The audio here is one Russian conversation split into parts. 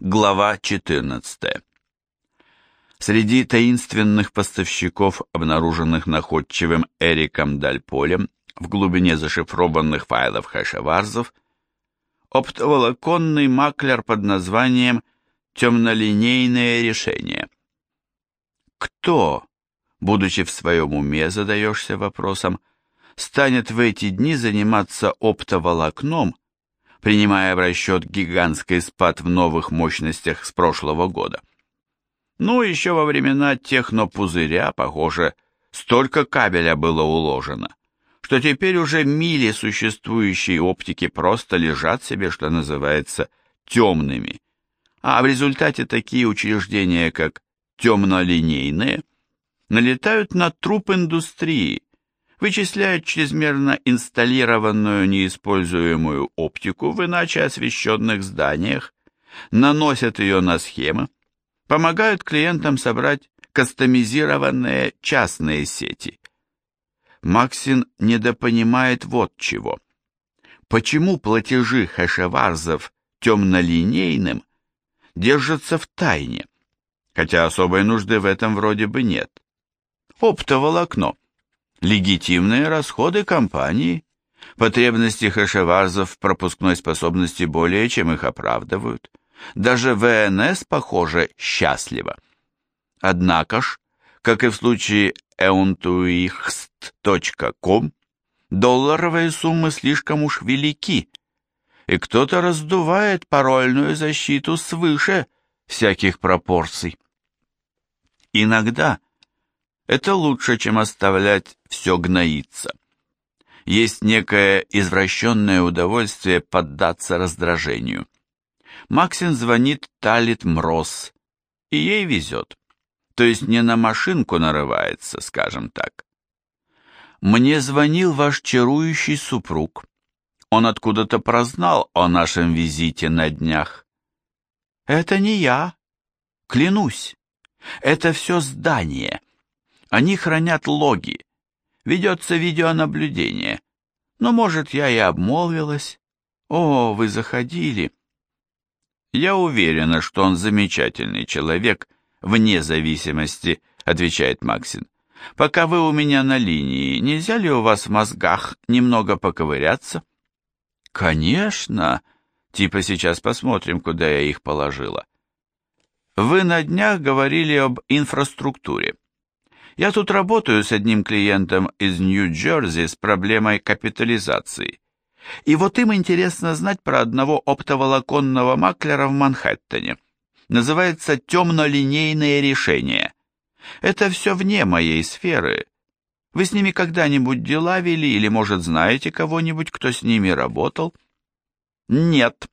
Глава 14. Среди таинственных поставщиков, обнаруженных находчивым Эриком Дальполем в глубине зашифрованных файлов хэшеварзов, оптоволоконный маклер под названием «Темнолинейное решение». Кто, будучи в своем уме, задаешься вопросом, станет в эти дни заниматься оптоволокном, принимая в расчет гигантский спад в новых мощностях с прошлого года. Ну, еще во времена технопузыря, похоже, столько кабеля было уложено, что теперь уже мили существующей оптики просто лежат себе, что называется, темными, а в результате такие учреждения, как темнолинейные, налетают на труп индустрии, вычисляют чрезмерно инсталлированную неиспользуемую оптику в иначе освещенных зданиях, наносят ее на схемы, помогают клиентам собрать кастомизированные частные сети. Максин недопонимает вот чего. Почему платежи хэшеварзов темнолинейным держатся в тайне, хотя особой нужды в этом вроде бы нет. Оптоволокно легитимные расходы компании. Потребности хэшеварзов в пропускной способности более чем их оправдывают. Даже ВНС, похоже, счастливо. Однако ж, как и в случае euntuixt.com, долларовые суммы слишком уж велики, и кто-то раздувает парольную защиту свыше всяких пропорций. Иногда это лучше, чем оставлять все гноиться. Есть некое извращенное удовольствие поддаться раздражению. Максин звонит Талит Мроз, и ей везет. То есть не на машинку нарывается, скажем так. Мне звонил ваш чарующий супруг. Он откуда-то прознал о нашем визите на днях. Это не я, клянусь. Это все здание. Они хранят логи. Ведется видеонаблюдение. Но, может, я и обмолвилась. О, вы заходили. Я уверена, что он замечательный человек, вне зависимости, отвечает Максин. Пока вы у меня на линии, нельзя ли у вас в мозгах немного поковыряться? Конечно. Типа сейчас посмотрим, куда я их положила. Вы на днях говорили об инфраструктуре. Я тут работаю с одним клиентом из Нью-Джерси с проблемой капитализации. И вот им интересно знать про одного оптоволоконного маклера в Манхэттене. Называется «темнолинейное решение». Это все вне моей сферы. Вы с ними когда-нибудь дела вели или, может, знаете кого-нибудь, кто с ними работал? Нет,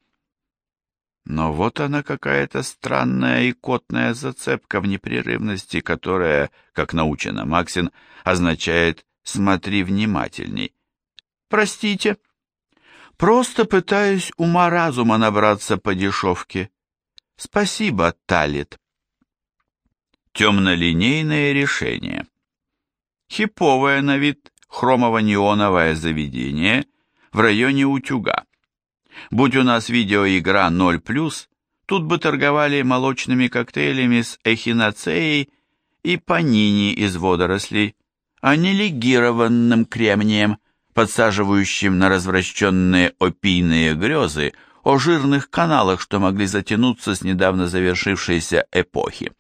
но вот она какая-то странная и котная зацепка в непрерывности, которая, как научена Максин, означает «смотри внимательней». «Простите, просто пытаюсь ума-разума набраться по дешевке. Спасибо, Талит». Темнолинейное решение. Хиповое на вид хромово-неоновое заведение в районе Утюга. Будь у нас видеоигра 0+, тут бы торговали молочными коктейлями с эхиноцеей и панини из водорослей, а не легированным кремнием, подсаживающим на развращенные опийные грезы о жирных каналах, что могли затянуться с недавно завершившейся эпохи.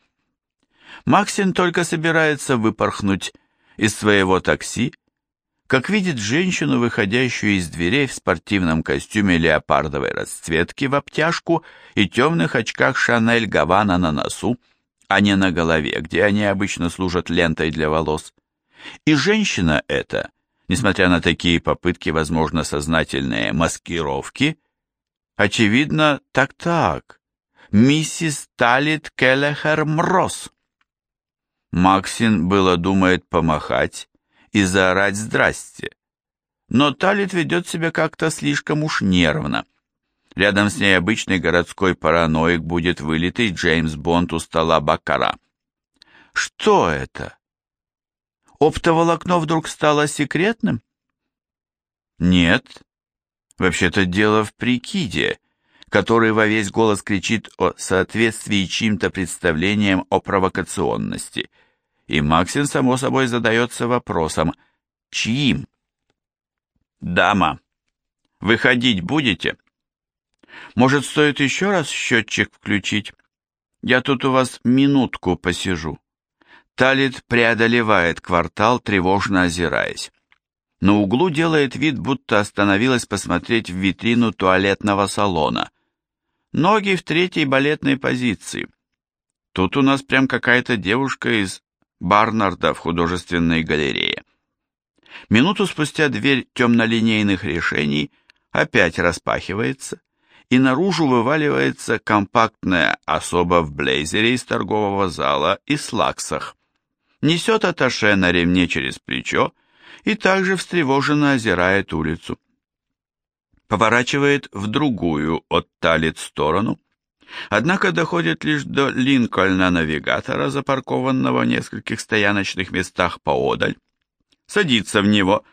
Максин только собирается выпорхнуть из своего такси, как видит женщину, выходящую из дверей в спортивном костюме леопардовой расцветки в обтяжку и темных очках Шанель Гавана на носу, а не на голове, где они обычно служат лентой для волос. И женщина эта, несмотря на такие попытки, возможно, сознательные маскировки, очевидно, так-так, миссис Талит Келлехер Мрос. Максин было думает помахать, и заорать «здрасте». Но Талит ведет себя как-то слишком уж нервно. Рядом с ней обычный городской параноик будет вылитый Джеймс Бонд у стола Бакара. Что это? Оптоволокно вдруг стало секретным? Нет. Вообще-то дело в прикиде, который во весь голос кричит о соответствии чьим-то представлениям о провокационности. И Максин, само собой, задается вопросом, чьим? «Дама, выходить будете?» «Может, стоит еще раз счетчик включить? Я тут у вас минутку посижу». Талит преодолевает квартал, тревожно озираясь. На углу делает вид, будто остановилась посмотреть в витрину туалетного салона. Ноги в третьей балетной позиции. Тут у нас прям какая-то девушка из Барнарда в художественной галерее. Минуту спустя дверь темнолинейных решений опять распахивается, и наружу вываливается компактная особа в блейзере из торгового зала и слаксах. Несет аташе на ремне через плечо и также встревоженно озирает улицу. Поворачивает в другую от Талит сторону, однако доходит лишь до Линкольна-навигатора, запаркованного в нескольких стояночных местах поодаль, садится в него,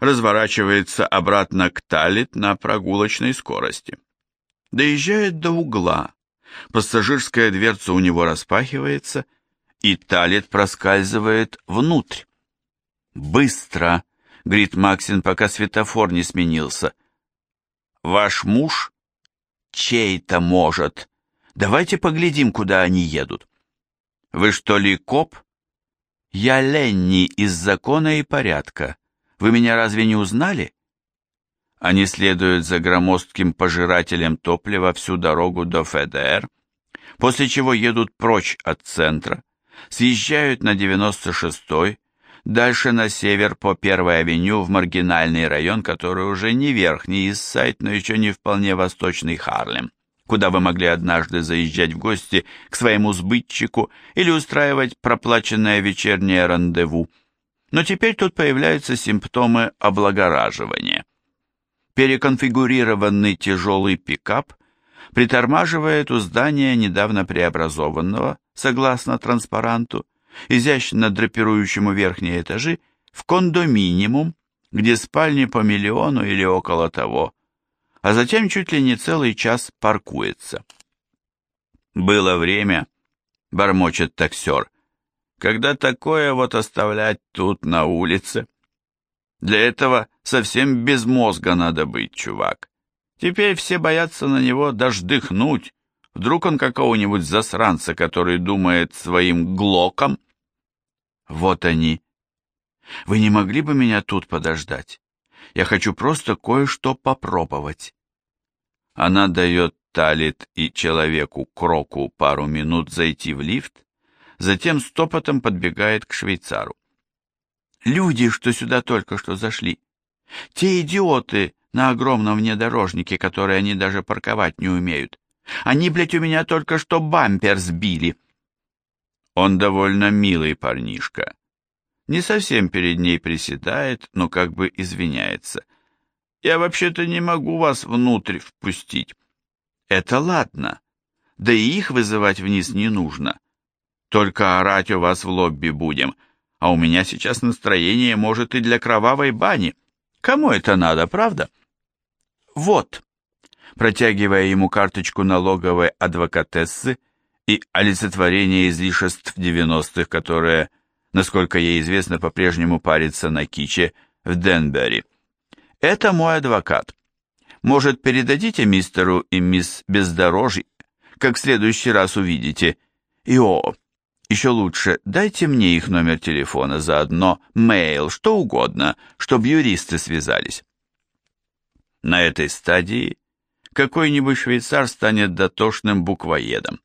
разворачивается обратно к Талит на прогулочной скорости. Доезжает до угла, пассажирская дверца у него распахивается, и Талит проскальзывает внутрь. «Быстро!» — говорит Максин, пока светофор не сменился. «Ваш муж?» «Чей-то может. Давайте поглядим, куда они едут». «Вы что ли коп?» «Я Ленни из закона и порядка. Вы меня разве не узнали?» Они следуют за громоздким пожирателем топлива всю дорогу до ФДР, после чего едут прочь от центра, съезжают на 96-й, дальше на север по Первой авеню в маргинальный район, который уже не верхний Иссайд, но еще не вполне восточный Харлем куда вы могли однажды заезжать в гости к своему сбытчику или устраивать проплаченное вечернее рандеву. Но теперь тут появляются симптомы облагораживания. Переконфигурированный тяжелый пикап притормаживает у здания недавно преобразованного, согласно транспаранту, изящно драпирующему верхние этажи, в кондоминиум, где спальни по миллиону или около того, а затем чуть ли не целый час паркуется. «Было время», — бормочет таксер, — «когда такое вот оставлять тут на улице. Для этого совсем без мозга надо быть, чувак. Теперь все боятся на него дождыхнуть, вдруг он какого-нибудь засранца, который думает своим глоком. Вот они. Вы не могли бы меня тут подождать? Я хочу просто кое-что попробовать. Она дает Талит и человеку Кроку пару минут зайти в лифт, затем стопотом подбегает к швейцару. Люди, что сюда только что зашли, те идиоты на огромном внедорожнике, которые они даже парковать не умеют. Они, блядь, у меня только что бампер сбили. Он довольно милый парнишка, не совсем перед ней приседает, но как бы извиняется. «Я вообще-то не могу вас внутрь впустить». «Это ладно. Да и их вызывать вниз не нужно. Только орать у вас в лобби будем, а у меня сейчас настроение может и для кровавой бани. Кому это надо, правда?» «Вот», протягивая ему карточку налоговой адвокатессы и олицетворение излишеств 90-х, которое насколько ей известно, по-прежнему парится на киче в Денбери. Это мой адвокат. Может, передадите мистеру и мисс Бездорожье, как в следующий раз увидите. И о, еще лучше, дайте мне их номер телефона, заодно мейл, что угодно, чтобы юристы связались. На этой стадии какой-нибудь швейцар станет дотошным буквоедом.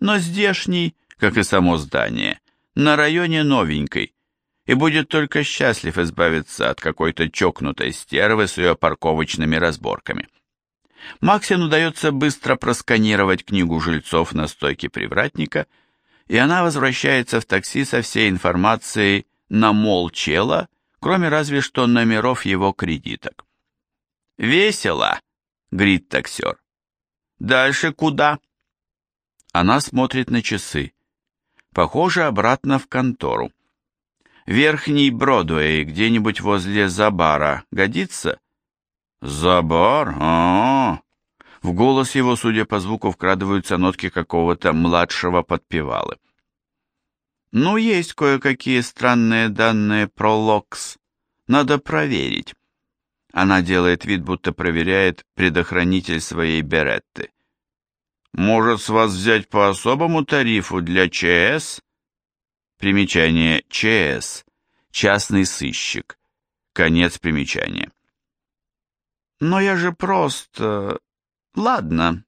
Но здешний, как и само здание, на районе новенькой и будет только счастлив избавиться от какой-то чокнутой стервы с ее парковочными разборками. Максин удается быстро просканировать книгу жильцов на стойке привратника, и она возвращается в такси со всей информацией на мол чела, кроме разве что номеров его кредиток. «Весело!» — говорит таксер. «Дальше куда?» Она смотрит на часы. Похоже, обратно в контору. Верхний Бродвей, где-нибудь возле Забара, годится? Забар? А, -а, а В голос его, судя по звуку, вкрадываются нотки какого-то младшего подпевалы. Ну, есть кое-какие странные данные про Локс. Надо проверить. Она делает вид, будто проверяет предохранитель своей Беретты. Может, с вас взять по особому тарифу для ЧС? Примечание ЧС. Частный сыщик. Конец примечания. Но я же просто... Ладно,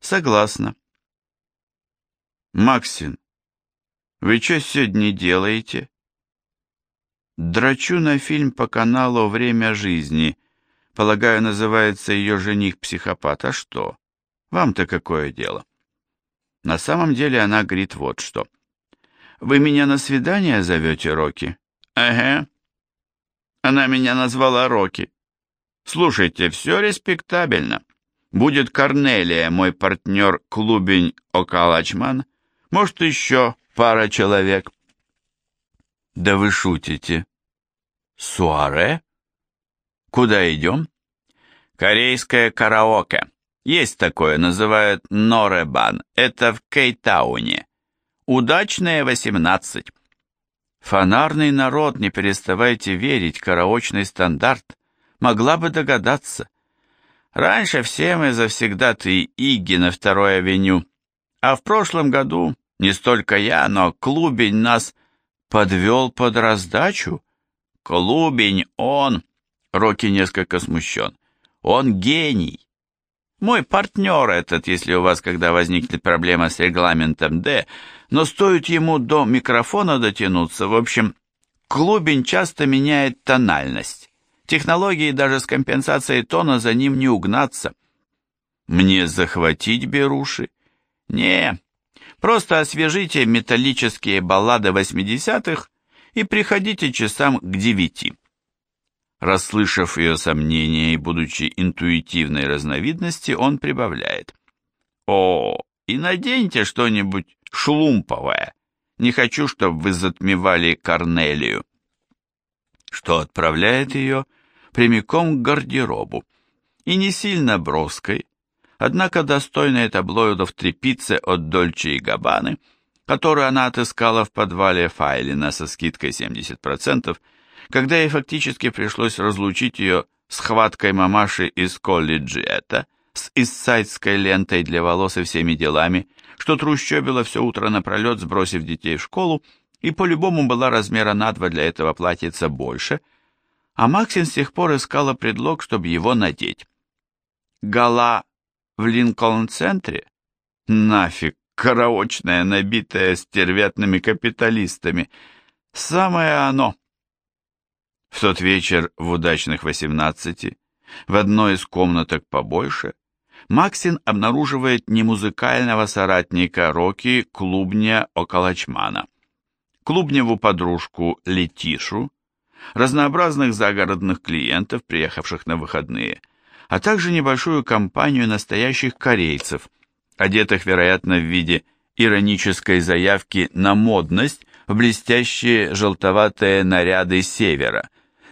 согласна. Максин, вы что сегодня делаете? Драчу на фильм по каналу «Время жизни». Полагаю, называется ее жених-психопат. А что? Вам-то какое дело? На самом деле она говорит вот что. Вы меня на свидание зовете, Рокки? Ага. Она меня назвала Рокки. Слушайте, все респектабельно. Будет Корнелия, мой партнер клубень Окалачман. Может, еще пара человек. Да вы шутите. Суаре? Куда идем? Корейское караоке. Есть такое, называют Норебан. Это в Кейтауне. Удачные восемнадцать. Фонарный народ, не переставайте верить, караочный стандарт. Могла бы догадаться. Раньше все мы завсегда ты Иги на второй авеню. А в прошлом году не столько я, но клубень нас подвел под раздачу. Клубень он, Рокки несколько смущен, он гений. Мой партнер этот, если у вас когда возникнет проблема с регламентом Д, но стоит ему до микрофона дотянуться, в общем, клубень часто меняет тональность. Технологии даже с компенсацией тона за ним не угнаться. Мне захватить беруши? Не, Просто освежите металлические баллады 80-х и приходите часам к девяти. Расслышав ее сомнения и будучи интуитивной разновидности, он прибавляет. «О, и наденьте что-нибудь шлумповое. Не хочу, чтобы вы затмевали Корнелию». Что отправляет ее прямиком к гардеробу. И не сильно броской, однако достойная таблоидов трепицы от Дольче и Габбаны, которую она отыскала в подвале Файлина со скидкой 70%, когда ей фактически пришлось разлучить ее с хваткой мамаши из колледжиэта, с иссайдской лентой для волос и всеми делами, что трущобила все утро напролет, сбросив детей в школу, и по-любому была размера на два для этого платьица больше, а Максин с тех пор искала предлог, чтобы его надеть. Гала в Линкольн-центре? Нафиг, караочная, набитая стервятными капиталистами. Самое оно. В тот вечер в удачных восемнадцати, в одной из комнаток побольше, Максин обнаруживает немузыкального соратника Рокки Клубня Околочмана. Клубневу подружку Летишу, разнообразных загородных клиентов, приехавших на выходные – а также небольшую компанию настоящих корейцев, одетых, вероятно, в виде иронической заявки на модность в блестящие желтоватые наряды севера,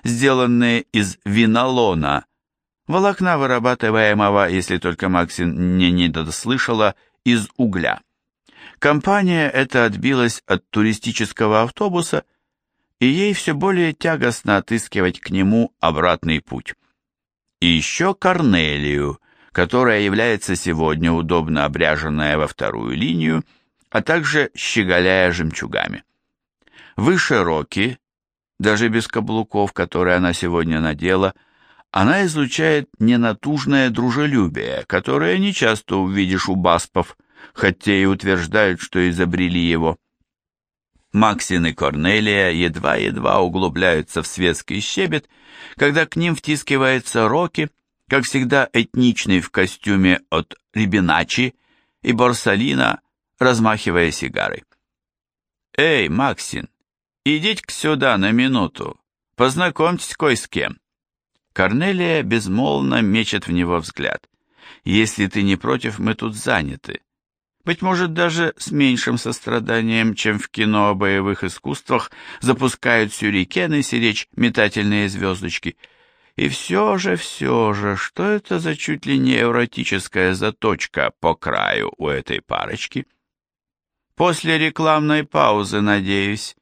сделанные из винолона, волокна, вырабатываемого, если только Максин не недослышала, из угля. Компания эта отбилась от туристического автобуса, и ей все более тягостно отыскивать к нему обратный путь и еще Корнелию, которая является сегодня удобно обряженная во вторую линию, а также щеголяя жемчугами. Выше Роки, даже без каблуков, которые она сегодня надела, она излучает ненатужное дружелюбие, которое нечасто увидишь у баспов, хотя и утверждают, что изобрели его. Максин и Корнелия едва-едва углубляются в светский щебет, когда к ним втискивается Рокки, как всегда этничный в костюме от Рибиначи, и Борсалина, размахивая сигарой. «Эй, Максин, идите-ка сюда на минуту, познакомьтесь кое с кем». Корнелия безмолвно мечет в него взгляд. «Если ты не против, мы тут заняты. Быть может, даже с меньшим состраданием, чем в кино о боевых искусствах, запускают сюрикены, сиречь метательные звездочки. И все же, все же, что это за чуть ли не эротическая заточка по краю у этой парочки? После рекламной паузы, надеюсь.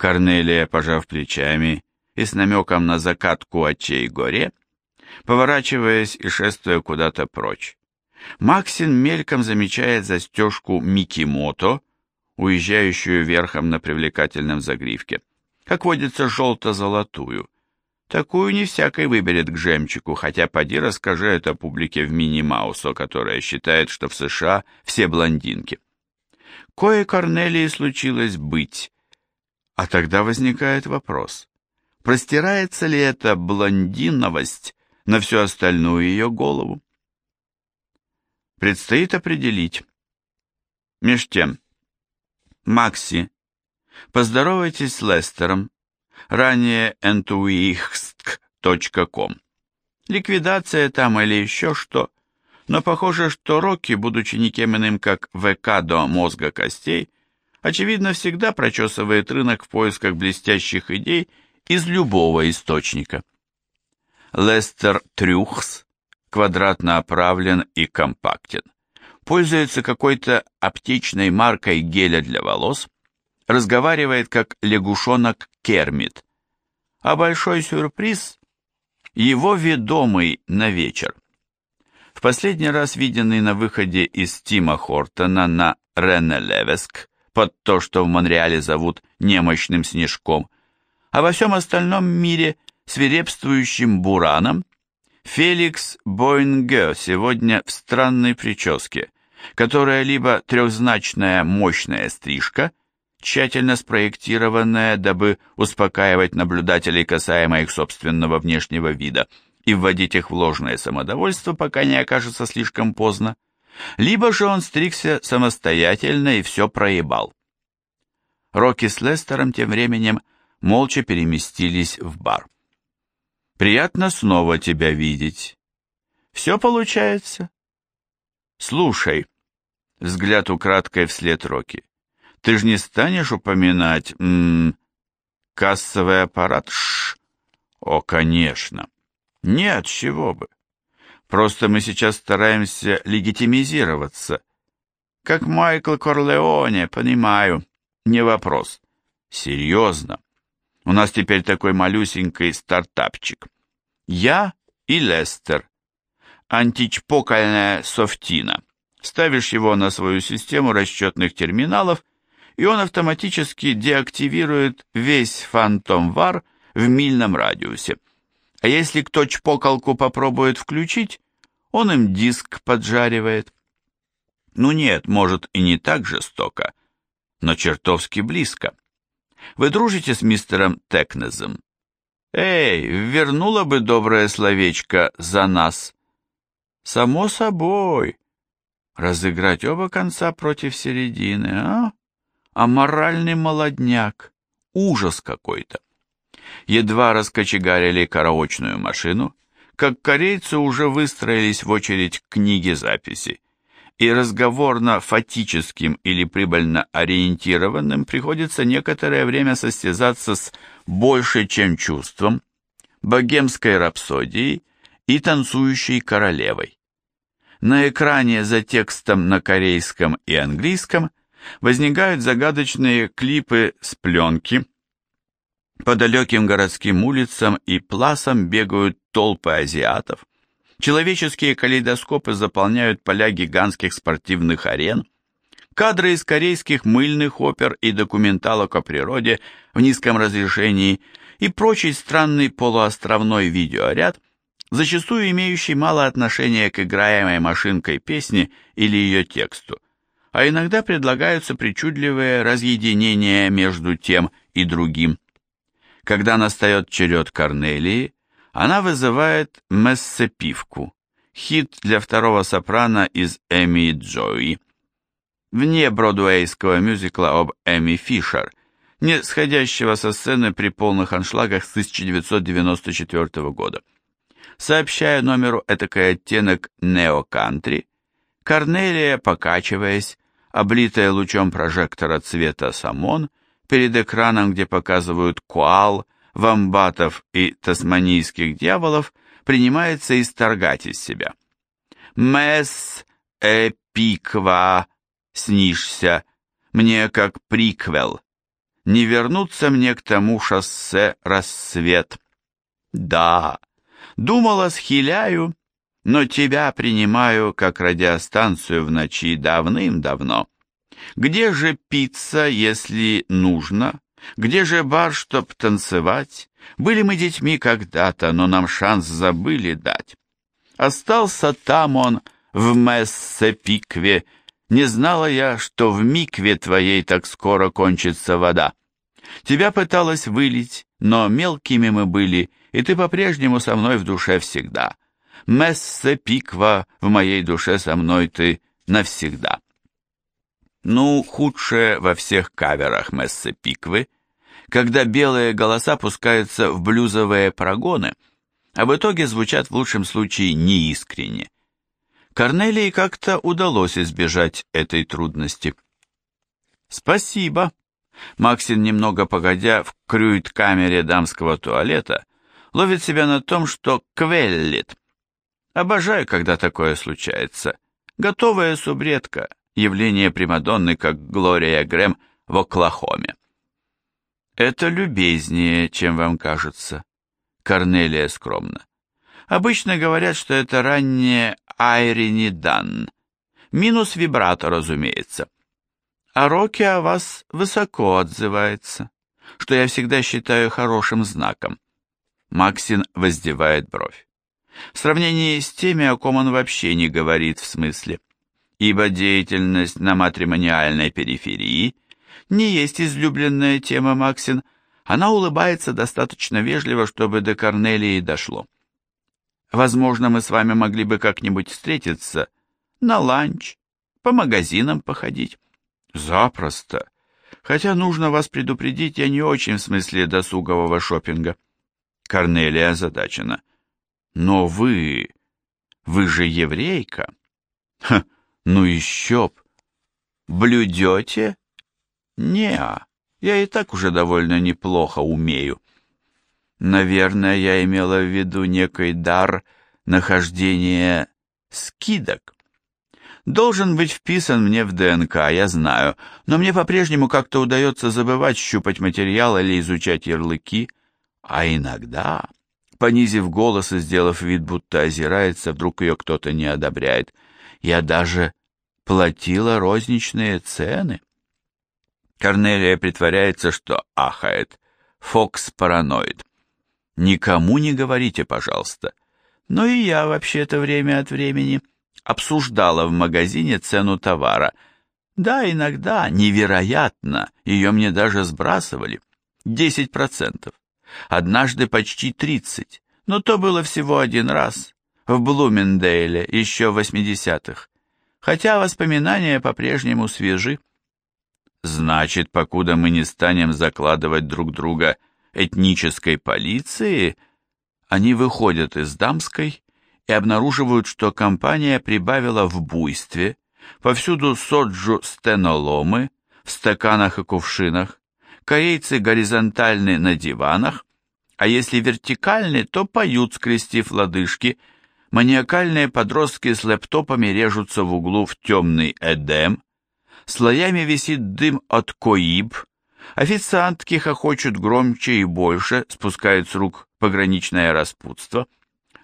Корнелия, пожав плечами и с намеком на закатку очей горе, поворачиваясь и шествуя куда-то прочь. Максин мельком замечает застежку Микки Мото, уезжающую верхом на привлекательном загривке, как водится желто-золотую. Такую не всякой выберет к жемчугу, хотя поди расскажи это публике в Мини-Маусо, которая считает, что в США все блондинки. Кое Корнелии случилось быть, а тогда возникает вопрос, простирается ли эта блондиновость на всю остальную ее голову? Предстоит определить. Меж тем, Макси, поздоровайтесь с Лестером, ранее entuixtk.com. Ликвидация там или еще что, но похоже, что Рокки, будучи никем иным, как ВК до мозга костей, очевидно, всегда прочесывает рынок в поисках блестящих идей из любого источника. Лестер Трюхс квадратно оправлен и компактен. Пользуется какой-то аптечной маркой геля для волос, разговаривает как лягушонок Кермит. А большой сюрприз – его ведомый на вечер. В последний раз виденный на выходе из Тима Хортона на Рене Левеск, под то, что в Монреале зовут немощным снежком, а во всем остальном мире свирепствующим бураном, Феликс Бойнге сегодня в странной прическе, которая либо трехзначная мощная стрижка, тщательно спроектированная, дабы успокаивать наблюдателей касаемо их собственного внешнего вида и вводить их в ложное самодовольство, пока не окажется слишком поздно, либо же он стригся самостоятельно и все проебал. Рокки с Лестером тем временем молча переместились в бар. Приятно снова тебя видеть. Все получается? Слушай, взгляд украдкой вслед Роки. Ты ж не станешь упоминать, м, -м кассовый аппарат? Шш. О, конечно. Нет, чего бы. Просто мы сейчас стараемся легитимизироваться. Как Майкл Корлеоне, понимаю. Не вопрос. Серьезно. У нас теперь такой малюсенький стартапчик. Я и Лестер. Античпокальная софтина. Ставишь его на свою систему расчетных терминалов, и он автоматически деактивирует весь фантом-вар в мильном радиусе. А если кто чпокалку попробует включить, он им диск поджаривает. Ну нет, может и не так жестоко, но чертовски близко. Вы дружите с мистером Текнезом? Эй, вернула бы доброе словечко за нас. Само собой. Разыграть оба конца против середины, а? А моральный молодняк. Ужас какой-то. Едва раскочегарили караочную машину, как корейцы уже выстроились в очередь к книге записи и разговорно-фатическим или прибыльно-ориентированным приходится некоторое время состязаться с «больше, чем чувством», «богемской рапсодией» и «танцующей королевой». На экране за текстом на корейском и английском возникают загадочные клипы с пленки, по далеким городским улицам и пласам бегают толпы азиатов, Человеческие калейдоскопы заполняют поля гигантских спортивных арен. Кадры из корейских мыльных опер и документалок о природе в низком разрешении и прочий странный полуостровной видеоряд, зачастую имеющий мало отношения к играемой машинкой песни или ее тексту, а иногда предлагаются причудливые разъединения между тем и другим. Когда настает черед Корнелии, она вызывает мессепивку, хит для второго сопрано из Эми Джои. Вне бродуэйского мюзикла об Эми Фишер, не сходящего со сцены при полных аншлагах с 1994 года. Сообщая номеру этакой оттенок нео-кантри, Корнелия, покачиваясь, облитая лучом прожектора цвета самон, перед экраном, где показывают куал, вамбатов и тасманийских дьяволов принимается исторгать из себя. «Месс эпиква, снишься, мне как приквел, не вернуться мне к тому шоссе рассвет». Да, думала, схиляю, но тебя принимаю как радиостанцию в ночи давным-давно. Где же пицца, если нужно? Где же бар, чтоб танцевать? Были мы детьми когда-то, но нам шанс забыли дать. Остался там он, в Мессе-Пикве. Не знала я, что в микве твоей так скоро кончится вода. Тебя пыталась вылить, но мелкими мы были, и ты по-прежнему со мной в душе всегда. Мессе-Пиква, в моей душе со мной ты навсегда. Ну, худшее во всех каверах Мессы Пиквы, когда белые голоса пускаются в блюзовые прогоны, а в итоге звучат в лучшем случае неискренне. Корнелии как-то удалось избежать этой трудности. «Спасибо!» Максин, немного погодя, в крюит-камере дамского туалета, ловит себя на том, что квеллит. Обожаю, когда такое случается. Готовая субредка, явление Примадонны, как Глория Грэм в Оклахоме. Это любезнее, чем вам кажется. Корнелия скромно. Обычно говорят, что это раннее Айрини Дан. Минус вибрато, разумеется. А Рокки о вас высоко отзывается, что я всегда считаю хорошим знаком. Максин воздевает бровь. В сравнении с теми, о ком он вообще не говорит в смысле ибо деятельность на матримониальной периферии не есть излюбленная тема Максин, она улыбается достаточно вежливо, чтобы до Корнелии дошло. Возможно, мы с вами могли бы как-нибудь встретиться на ланч, по магазинам походить. Запросто. Хотя нужно вас предупредить, я не очень в смысле досугового шопинга. Корнелия озадачена. Но вы... вы же еврейка. Ха, ну еще б. Блюдете? Неа, я и так уже довольно неплохо умею. Наверное, я имела в виду некий дар нахождения скидок. Должен быть вписан мне в ДНК, я знаю, но мне по-прежнему как-то удается забывать щупать материал или изучать ярлыки, а иногда, понизив голос и сделав вид, будто озирается, вдруг ее кто-то не одобряет — я даже платила розничные цены. Корнелия притворяется, что ахает. Фокс параноид. Никому не говорите, пожалуйста. Но и я вообще-то время от времени обсуждала в магазине цену товара. Да, иногда, невероятно, ее мне даже сбрасывали. Десять процентов. Однажды почти тридцать. Но то было всего один раз в Блумендейле еще в 80-х, хотя воспоминания по-прежнему свежи. Значит, покуда мы не станем закладывать друг друга этнической полиции, они выходят из дамской и обнаруживают, что компания прибавила в буйстве, повсюду соджу стеноломы в стаканах и кувшинах, корейцы горизонтальны на диванах, а если вертикальны, то поют, скрестив лодыжки, Маниакальные подростки с лэптопами режутся в углу в темный эдем, слоями висит дым от коиб, официантки хохочут громче и больше, спускают с рук пограничное распутство.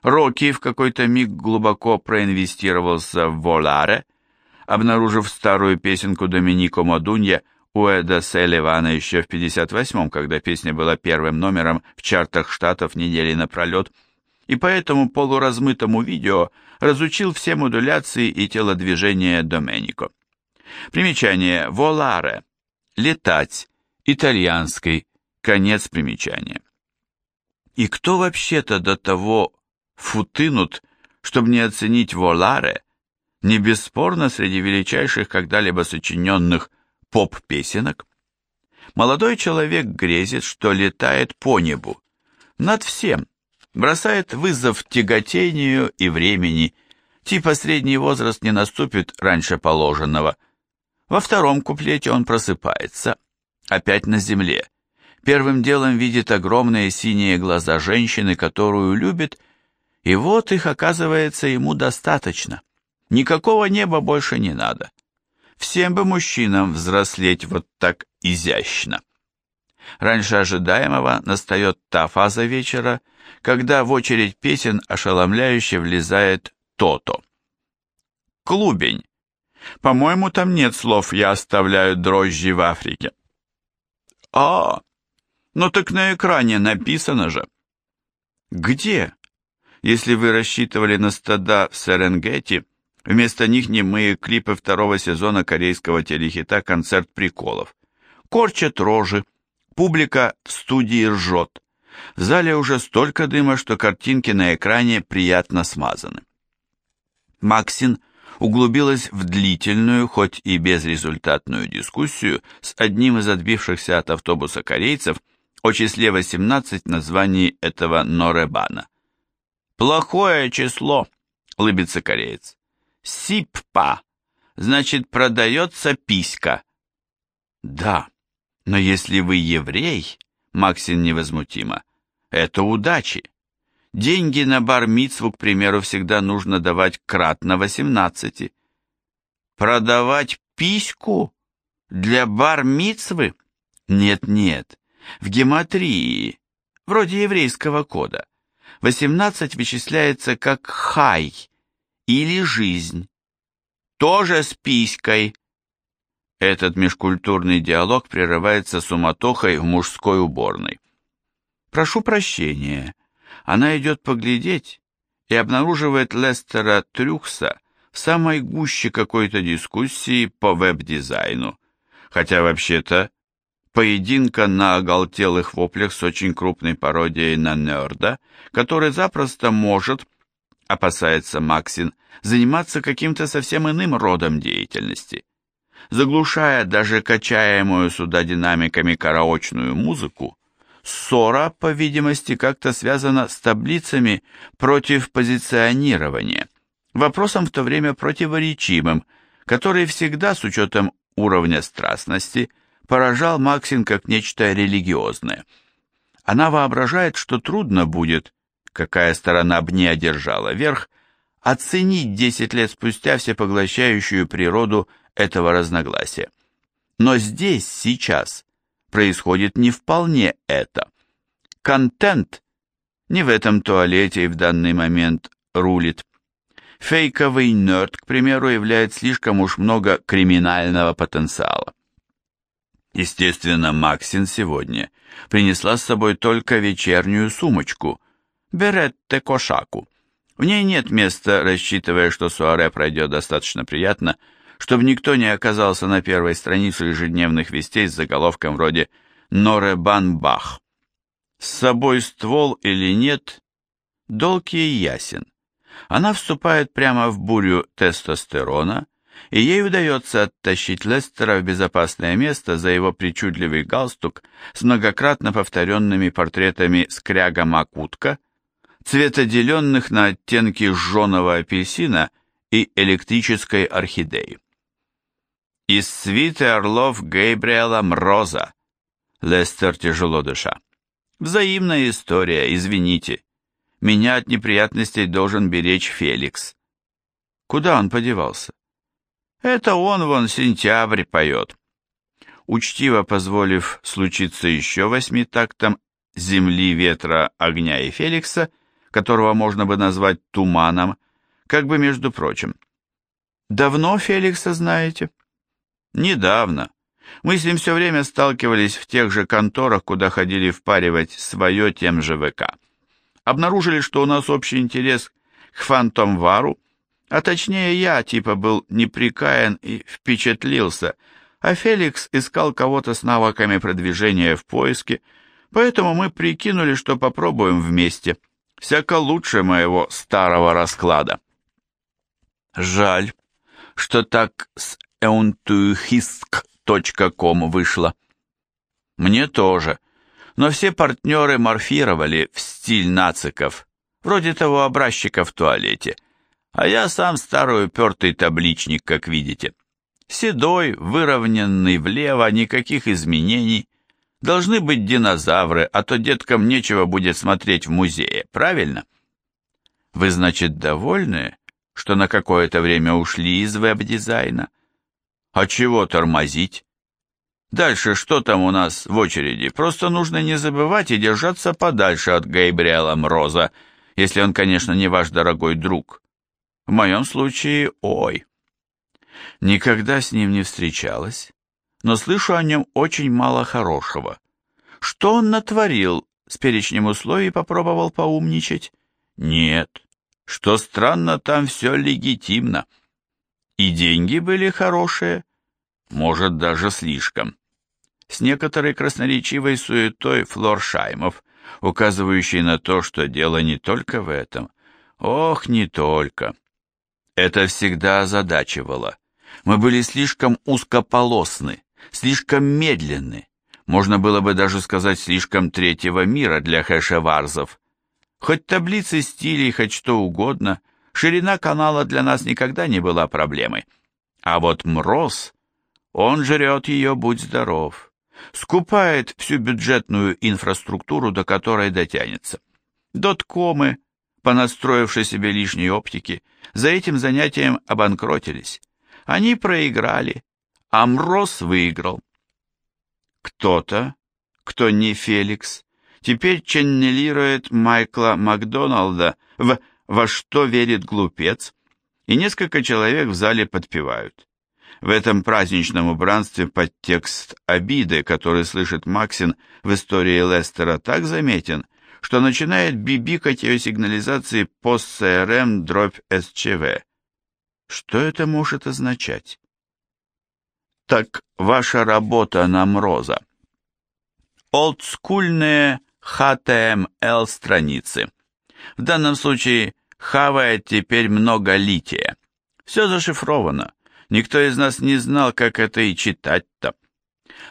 Рокки в какой-то миг глубоко проинвестировался в Воларе, обнаружив старую песенку Доминико Модунья у Эда Селливана еще в 58-м, когда песня была первым номером в чартах штатов недели напролет, и по этому полуразмытому видео разучил все модуляции и телодвижения Доменико. Примечание «воларе» — «летать», итальянский, конец примечания. И кто вообще-то до того футынут, чтобы не оценить «воларе», не бесспорно среди величайших когда-либо сочиненных поп-песенок? Молодой человек грезит, что летает по небу, над всем, бросает вызов тяготению и времени, типа средний возраст не наступит раньше положенного. Во втором куплете он просыпается, опять на земле, Первым делом видит огромные синие глаза женщины, которую любит, и вот их, оказывается, ему достаточно. Никакого неба больше не надо. Всем бы мужчинам взрослеть вот так изящно. Раньше ожидаемого настает та фаза вечера, когда в очередь песен ошеломляюще влезает то-то. Клубень. По-моему, там нет слов «я оставляю дрожжи в Африке». А, ну так на экране написано же. Где? Если вы рассчитывали на стада в Серенгети, вместо них немые клипы второго сезона корейского телехита «Концерт приколов». Корчат рожи, публика в студии ржет. В зале уже столько дыма, что картинки на экране приятно смазаны. Максин углубилась в длительную, хоть и безрезультатную дискуссию с одним из отбившихся от автобуса корейцев о числе 18 названий этого Норебана. «Плохое число», — лыбится кореец. «Сиппа, значит, продается писька». «Да, но если вы еврей», — Максин невозмутимо, — «это удачи. Деньги на бар-мицву, к примеру, всегда нужно давать кратно 18. Продавать письку? Для бар-мицвы? Нет-нет, в гематрии, вроде еврейского кода, 18 вычисляется как хай или жизнь. Тоже с писькой. Этот межкультурный диалог прерывается суматохой в мужской уборной. Прошу прощения, она идет поглядеть и обнаруживает Лестера Трюкса в самой гуще какой-то дискуссии по веб-дизайну, хотя вообще-то поединка на оголтелых воплях с очень крупной пародией на нерда, который запросто может, опасается Максин, заниматься каким-то совсем иным родом деятельности. Заглушая даже качаемую сюда динамиками караочную музыку, ссора, по видимости, как-то связана с таблицами против позиционирования, вопросом в то время противоречивым, который всегда, с учетом уровня страстности, поражал Максин как нечто религиозное. Она воображает, что трудно будет, какая сторона б не одержала верх, оценить десять лет спустя всепоглощающую природу этого разногласия. Но здесь, сейчас, происходит не вполне это. Контент не в этом туалете и в данный момент рулит. Фейковый нерд, к примеру, является слишком уж много криминального потенциала. Естественно, Максин сегодня принесла с собой только вечернюю сумочку, беретте кошаку. В ней нет места, рассчитывая, что суаре пройдет достаточно приятно, чтобы никто не оказался на первой странице ежедневных вестей с заголовком вроде «Норебан Бах». С собой ствол или нет, долг ей ясен. Она вступает прямо в бурю тестостерона, и ей удается оттащить Лестера в безопасное место за его причудливый галстук с многократно повторенными портретами скряга Макутка, цветоделенных на оттенки жженого апельсина и электрической орхидеи. Из свиты орлов Гейбриэла Мроза. Лестер тяжело дыша. Взаимная история, извините. Меня от неприятностей должен беречь Феликс. Куда он подевался? Это он вон сентябрь поет. Учтиво позволив случиться еще восьми тактам земли, ветра, огня и Феликса, которого можно бы назвать туманом, как бы между прочим. Давно Феликса знаете? Недавно. Мы с ним все время сталкивались в тех же конторах, куда ходили впаривать свое тем же ВК. Обнаружили, что у нас общий интерес к Фантом Вару, а точнее я, типа, был неприкаян и впечатлился, а Феликс искал кого-то с навыками продвижения в поиске, поэтому мы прикинули, что попробуем вместе. Всяко лучше моего старого расклада. Жаль, что так с euntuhisk.com вышло. Мне тоже, но все партнеры морфировали в стиль нациков, вроде того образчика в туалете, а я сам старый упертый табличник, как видите. Седой, выровненный влево, никаких изменений, Должны быть динозавры, а то деткам нечего будет смотреть в музее, правильно? Вы, значит, довольны, что на какое-то время ушли из веб-дизайна? А чего тормозить? Дальше что там у нас в очереди? Просто нужно не забывать и держаться подальше от Гейбриэла Мроза, если он, конечно, не ваш дорогой друг. В моем случае, ой. Никогда с ним не встречалась, но слышу о нем очень мало хорошего. Что он натворил? С перечнем условий попробовал поумничать? Нет. Что странно, там все легитимно. И деньги были хорошие, может, даже слишком. С некоторой красноречивой суетой Флоршаймов, указывающей на то, что дело не только в этом. Ох, не только. Это всегда озадачивало. Мы были слишком узкополосны, слишком медленны, можно было бы даже сказать слишком третьего мира для хэшеварзов. Хоть таблицы стилей, хоть что угодно, ширина канала для нас никогда не была проблемой. А вот Мроз, он жрет ее, будь здоров, скупает всю бюджетную инфраструктуру, до которой дотянется. Доткомы, понастроившие себе лишней оптики, за этим занятием обанкротились. Они проиграли, а Мроз выиграл. Кто-то, кто не Феликс, теперь ченнелирует Майкла Макдоналда в «Во что верит глупец», и несколько человек в зале подпевают. В этом праздничном убранстве подтекст обиды, который слышит Максин в истории Лестера, так заметен, что начинает бибикать ее сигнализации пост-ЦРМ дробь СЧВ. Что это может означать? Так ваша работа на Мроза. Олдскульные HTML страницы. В данном случае хавает теперь много лития. Все зашифровано. Никто из нас не знал, как это и читать-то.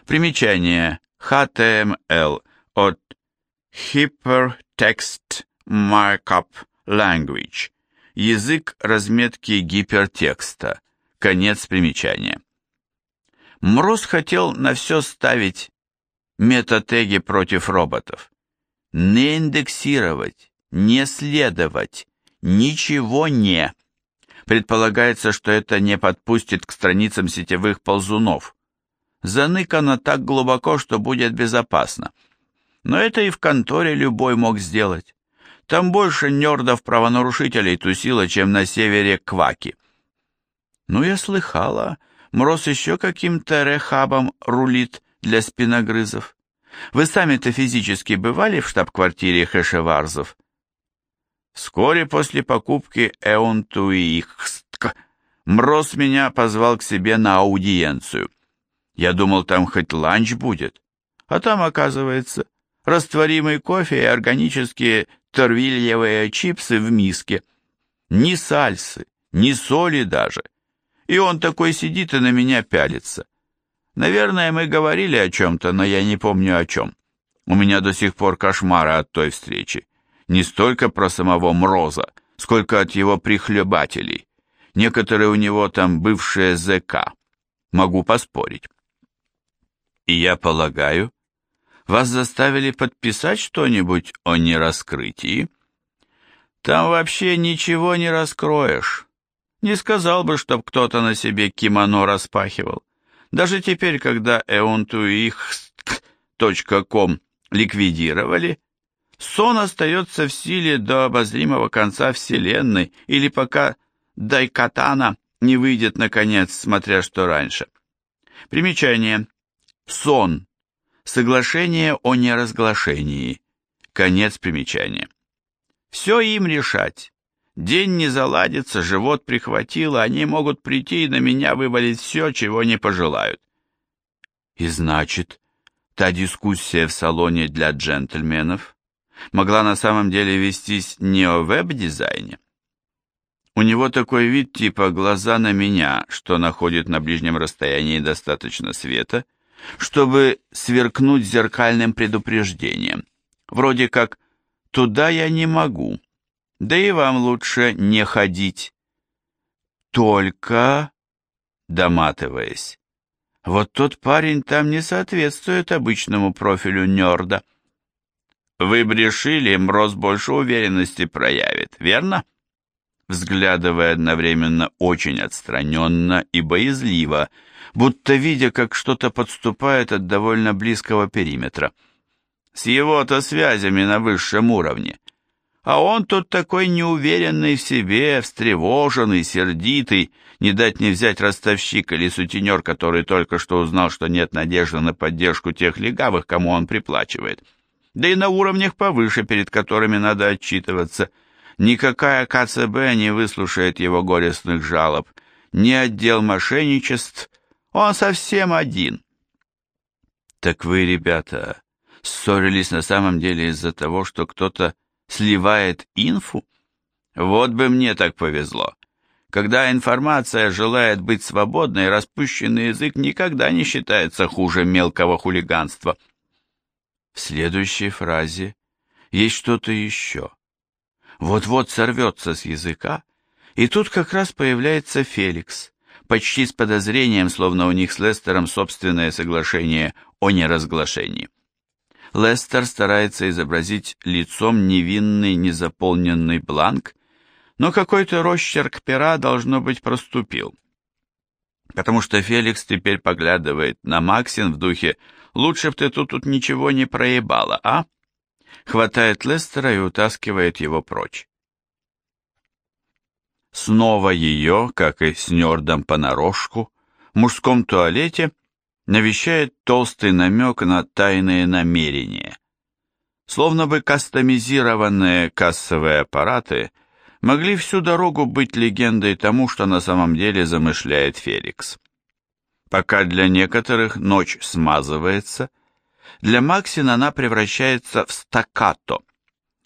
Примечание. HTML от Hypertext Markup Language. Язык разметки гипертекста. Конец примечания. Мроз хотел на все ставить метатеги против роботов. Не индексировать, не следовать, ничего не. Предполагается, что это не подпустит к страницам сетевых ползунов. Заныкано так глубоко, что будет безопасно. Но это и в конторе любой мог сделать. Там больше нердов-правонарушителей тусило, чем на севере Кваки. Ну, я слыхала, Мроз еще каким-то рехабом рулит для спиногрызов. Вы сами-то физически бывали в штаб-квартире Хэшеварзов? Вскоре после покупки Эонтуихстк Мроз меня позвал к себе на аудиенцию. Я думал, там хоть ланч будет, а там, оказывается, растворимый кофе и органические торвильевые чипсы в миске. Ни сальсы, ни соли даже — и он такой сидит и на меня пялится. Наверное, мы говорили о чем-то, но я не помню о чем. У меня до сих пор кошмары от той встречи. Не столько про самого Мроза, сколько от его прихлебателей. Некоторые у него там бывшие ЗК. Могу поспорить. И я полагаю, вас заставили подписать что-нибудь о нераскрытии? Там вообще ничего не раскроешь. Не сказал бы, чтоб кто-то на себе кимоно распахивал. Даже теперь, когда eontuих.com ликвидировали, сон остается в силе до обозримого конца Вселенной или пока Дайкатана не выйдет наконец, смотря что раньше. Примечание. Сон. Соглашение о неразглашении. Конец примечания. Все им решать. День не заладится, живот прихватило, они могут прийти и на меня вывалить все, чего не пожелают. И значит, та дискуссия в салоне для джентльменов могла на самом деле вестись не о веб-дизайне. У него такой вид типа глаза на меня, что находит на ближнем расстоянии достаточно света, чтобы сверкнуть зеркальным предупреждением. Вроде как «туда я не могу», да и вам лучше не ходить. Только, доматываясь, Вот тот парень там не соответствует обычному профилю нерда. Вы брешили, Мроз больше уверенности проявит, верно? Взглядывая одновременно очень отстраненно и боязливо, будто видя, как что-то подступает от довольно близкого периметра. С его-то связями на высшем уровне. А он тут такой неуверенный в себе, встревоженный, сердитый, не дать не взять ростовщик или сутенер, который только что узнал, что нет надежды на поддержку тех легавых, кому он приплачивает. Да и на уровнях повыше, перед которыми надо отчитываться. Никакая КЦБ не выслушает его горестных жалоб, ни отдел мошенничеств, он совсем один. Так вы, ребята, ссорились на самом деле из-за того, что кто-то сливает инфу? Вот бы мне так повезло. Когда информация желает быть свободной, распущенный язык никогда не считается хуже мелкого хулиганства. В следующей фразе есть что-то еще. Вот-вот сорвется с языка, и тут как раз появляется Феликс, почти с подозрением, словно у них с Лестером собственное соглашение о неразглашении. Лестер старается изобразить лицом невинный незаполненный бланк, но какой-то росчерк пера, должно быть, проступил. Потому что Феликс теперь поглядывает на Максин в духе «Лучше б ты тут, тут ничего не проебала, а?» Хватает Лестера и утаскивает его прочь. Снова ее, как и с Нердом понарошку, в мужском туалете – навещает толстый намек на тайные намерения. Словно бы кастомизированные кассовые аппараты могли всю дорогу быть легендой тому, что на самом деле замышляет Феликс. Пока для некоторых ночь смазывается, для Максина она превращается в стаккато,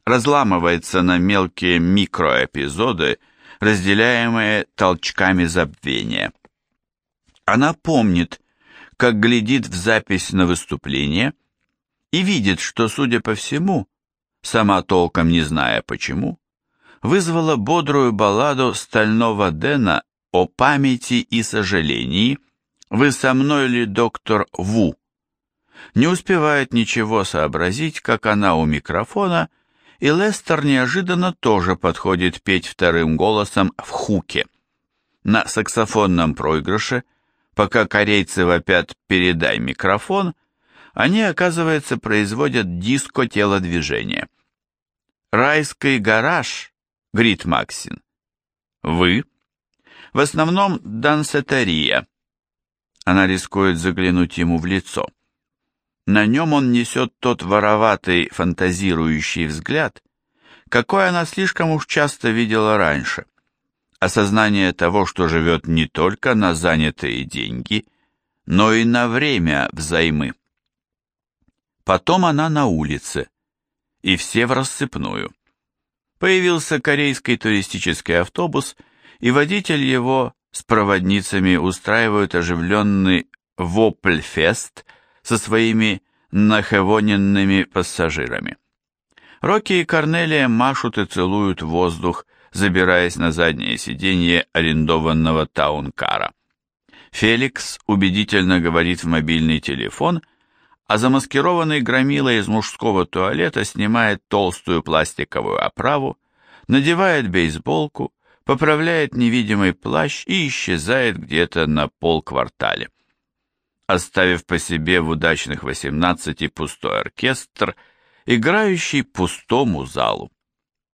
разламывается на мелкие микроэпизоды, разделяемые толчками забвения. Она помнит, как глядит в запись на выступление и видит, что, судя по всему, сама толком не зная почему, вызвала бодрую балладу стального Дэна о памяти и сожалении «Вы со мной ли, доктор Ву?» Не успевает ничего сообразить, как она у микрофона, и Лестер неожиданно тоже подходит петь вторым голосом в хуке. На саксофонном проигрыше – Пока корейцы вопят «передай микрофон», они, оказывается, производят диско-телодвижение. «Райский гараж», — говорит Максин. «Вы?» «В основном дансетерия». Она рискует заглянуть ему в лицо. На нем он несет тот вороватый, фантазирующий взгляд, какой она слишком уж часто видела раньше осознание того, что живет не только на занятые деньги, но и на время взаймы. Потом она на улице, и все в рассыпную. Появился корейский туристический автобус, и водитель его с проводницами устраивают оживленный вопльфест со своими нахевоненными пассажирами. Рокки и Корнелия машут и целуют воздух, забираясь на заднее сиденье арендованного таункара. Феликс убедительно говорит в мобильный телефон, а замаскированный громила из мужского туалета снимает толстую пластиковую оправу, надевает бейсболку, поправляет невидимый плащ и исчезает где-то на полквартале. Оставив по себе в удачных 18 пустой оркестр, играющий пустому залу.